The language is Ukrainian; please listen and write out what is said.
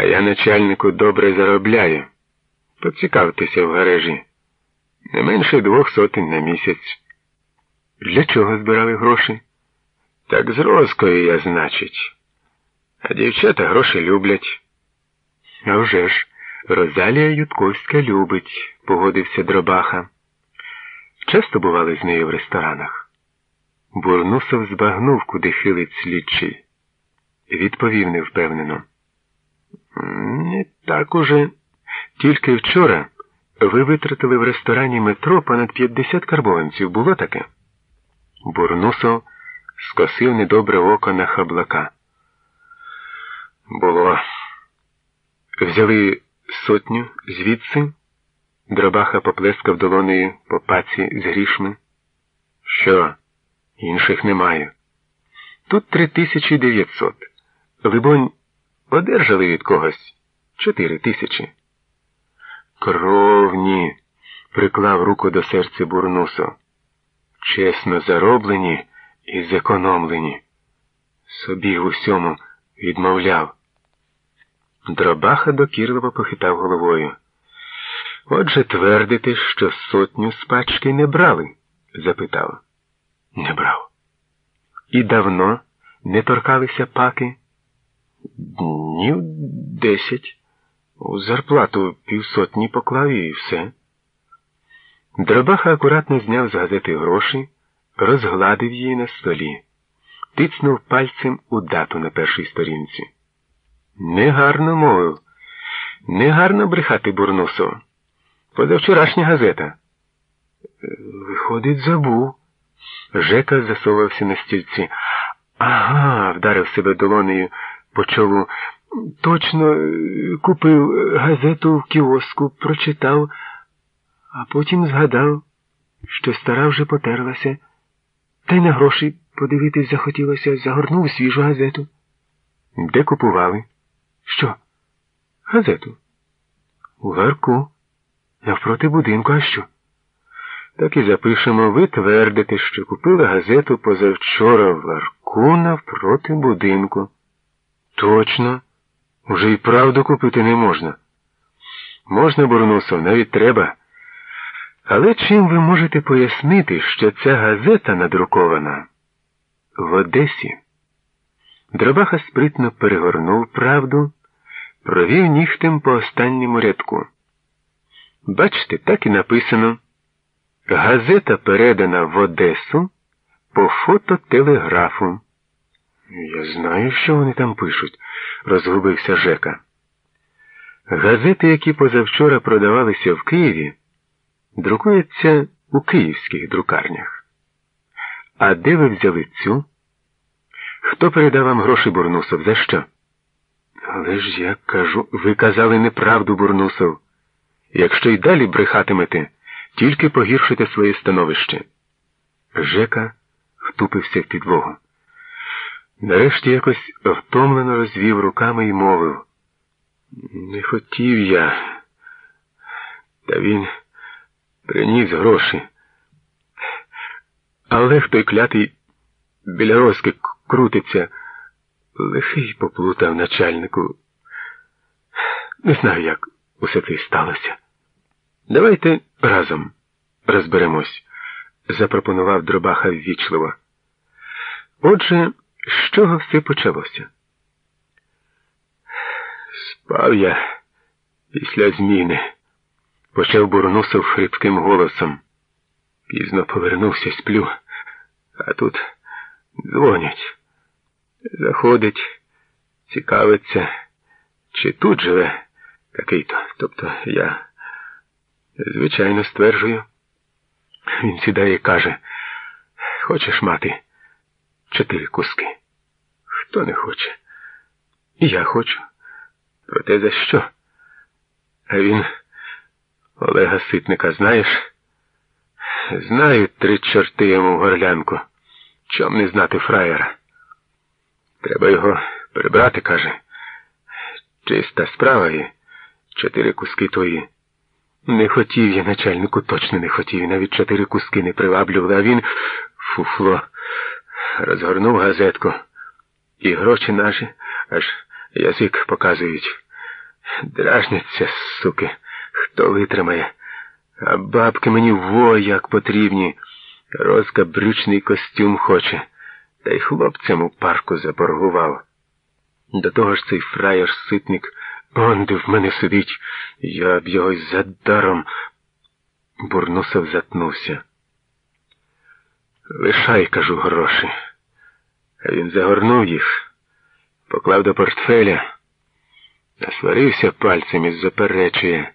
А я начальнику добре заробляю. Поцікавтеся в гаражі. Не менше двох сотень на місяць. Для чого збирали гроші? Так з розкою я, значить. А дівчата гроші люблять. А вже ж, Розалія Ютковська любить, погодився Дробаха. Часто бували з нею в ресторанах. Бурнусов збагнув, куди хилить слідчий. Відповів невпевнено. Не так уже. Тільки вчора ви витратили в ресторані метро понад 50 карбованців. Було таке? Бурнусов скосив недобре око на хаблака. Було. Взяли сотню звідси. Дробаха поплескав долонею по паці з грішми. Що? Інших немає. Тут три тисячі дев'ятсот. Либонь, одержали від когось чотири тисячі. Кровні, приклав руку до серця Бурнусо. Чесно зароблені і зекономлені. Собі в усьому відмовляв. Дробаха докірливо похитав головою. Отже, твердите, що сотню з пачки не брали? запитав. Не брав. І давно не торкалися паки? Днів десять. У зарплату півсотні поклав і все. Дробаха акуратно зняв з газети гроші, розгладив її на столі, тицнув пальцем у дату на першій сторінці. Негарно мовив. Негарно брехати Бурнусов. Позавчорашня газета. Виходить, забув. Жека засовався на стільці. Ага, вдарив себе долонею по чолу. Точно купив газету в кіоску, прочитав, а потім згадав, що стара вже потерлася, та й на гроші подивитись захотілося, загорнув свіжу газету. Де купували? Що? Газету? У гарку. Навпроти будинку, а що? Так і запишемо, ви твердите, що купили газету позавчора в ларку навпроти будинку. Точно, уже і правду купити не можна. Можна, Бурнусов, навіть треба. Але чим ви можете пояснити, що ця газета надрукована в Одесі? Дробаха спритно перегорнув правду, провів нігтем по останньому рядку. Бачите, так і написано. Газета передана в Одесу по фототелеграфу. Я знаю, що вони там пишуть, розгубився Жека. Газети, які позавчора продавалися в Києві, друкуються у київських друкарнях. А де ви взяли цю? Хто передав вам гроші, Бурнусов? За що? Але ж я кажу, ви казали неправду, Бурнусов. Якщо й далі брехатимете, тільки погіршите своє становище. Жека втупився в підлогу. Нарешті якось втомлено розвів руками і мовив. Не хотів я, та він приніс гроші. Але той клятий біля розки крутиться, лихий поплутав начальнику. Не знаю, як усе це сталося. Давайте разом розберемось, запропонував Дробаха ввічливо. Отже, з чого все почалося? Спав я після зміни, почав Бурнусов хрипким голосом. Пізно повернувся, сплю, а тут дзвонять. Заходить, цікавиться, чи тут живе такий-то. Тобто я, звичайно, стверджую. Він сідає і каже, хочеш мати чотири куски? Хто не хоче? Я хочу. Проте за що? А він Олега Ситника знаєш? Знаю три чорти йому в горлянку. Чом не знати фраєра? Треба його прибрати, каже. Чиста справа і чотири куски твої. Не хотів я, начальнику, точно не хотів. Навіть чотири куски не приваблювали, а він фуфло розгорнув газетку. І гроші наші аж язик показують. Дражняться, суки, хто витримає. А бабки мені во як потрібні. Розка брючний костюм хоче, та й хлопцям у парку заборгував. До того ж цей фраєр ситник онде в мене сидить, я б його й за даром. Бурнусов затнувся. Лишай, кажу, гроші. А він загорнув їх, поклав до портфеля, насварився пальцем і заперечує.